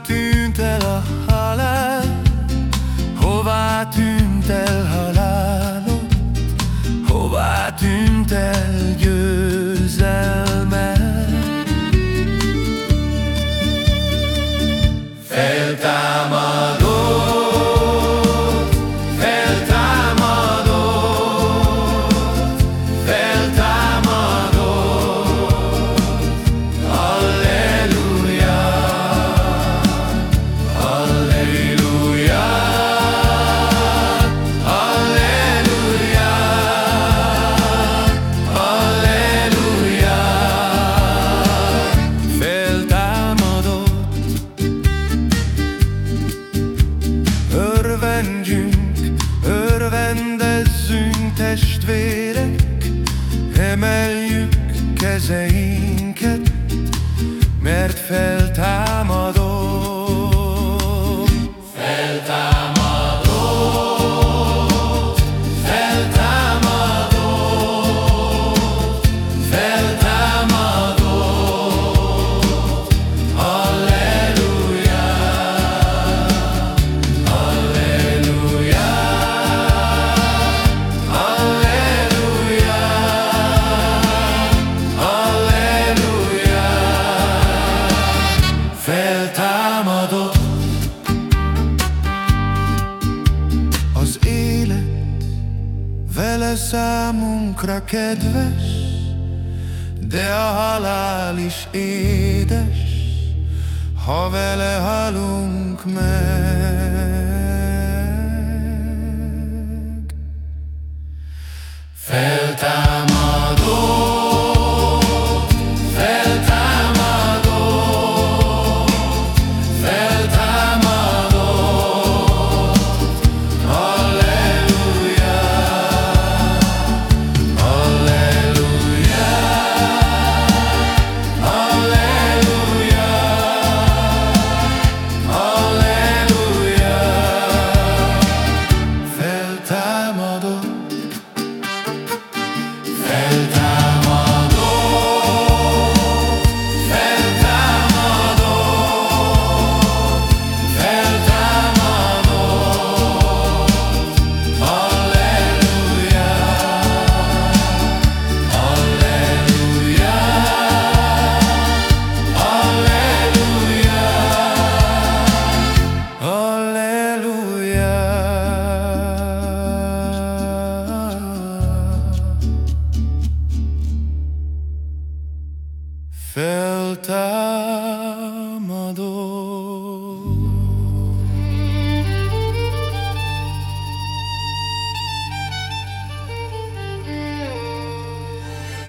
tűnt el a halál? Hová tűnt el halálod? Hová tűnt el győzelme? Kezeinket, mert feltámadott. Vele számunkra kedves, de a halál is édes, ha vele halunk meg.